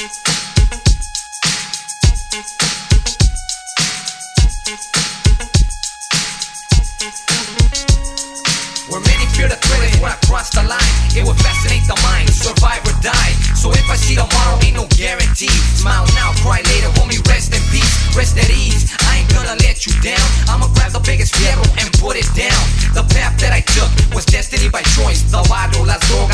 Where many fear the thrill, is where I cross the line. It will fascinate the mind, survive or die. So if I see tomorrow, ain't no guarantee. Smile now, cry later, homie, rest in peace, rest at ease. I ain't gonna let you down. I'ma grab the biggest fierro and put it down. The path that I took was destiny by choice. The lado, las drogas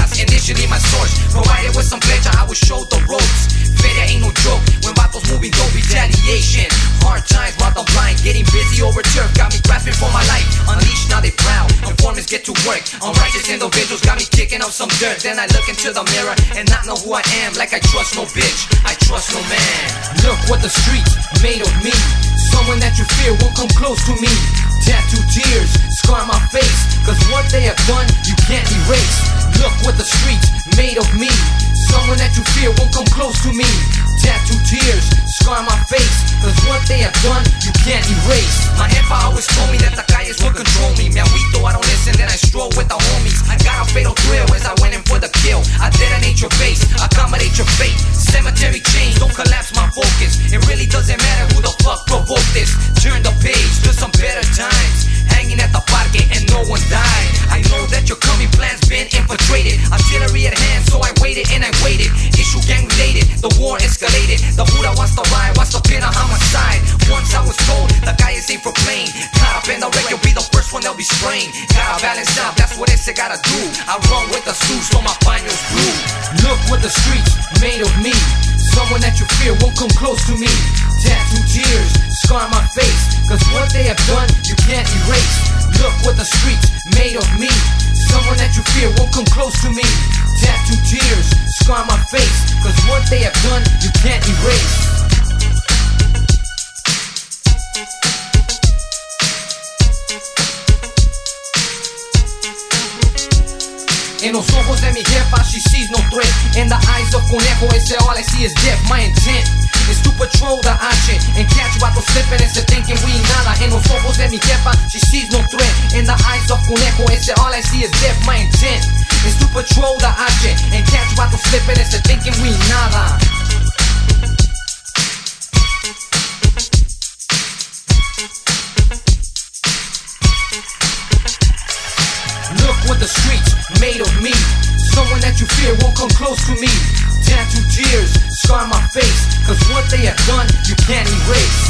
my source. Provided with some pleasure, I was showed the ropes. Feria ain't no joke when vatos moving dope, retaliation. Hard times while I'm blind, getting busy over turf. Got me grasping for my life. Unleashed, now they proud. Informants get to work. Unrighteous individuals got me kicking up some dirt. Then I look into the mirror and not know who I am. Like I trust no bitch, I trust no man. Look what the streets made of me. Someone that you fear won't come close to me. Tattoo me. Someone that you fear won't come close to me. Tattoo tears, scar my face. Cause what they have done, you can't erase. My jefa always told me that the calles would control me. Me agüito, I don't listen, then I stroll with the homies. The war escalated. The Buddha wants to ride, wants to pin a homicide. Once I was told the calles ain't for playing. Caught in the wreck, you'll be the first one they'll be spraying. Gotta balance out, that's what ese gotta do. I run with the suits, so my paños blue. Look what the streets made of me. Someone that you fear won't come close to me. Tattoo tears, scar my face. Cause what they have done, you can't erase. Look what the streets made of me. Someone that you fear won't come close to me. Tattoo tears, scar my face. Cause what they have done, you can't erase. In los ojos de mi jefa, she sees no threat. In the eyes of Conejo, ese all I see is death. My intent is to patrol the action and catch vatos slipping and thinking we nada. En los ojos de mi jefa, she sees no threat. In the eyes of Conejo, ese all I see is death. My intent is to patrol the action and catch vatos slipping and thinking we nada. Look what the streets made of me. Someone that you fear won't come close to me. Tattoo tears, scar my face. Cause what they have done, you can't erase.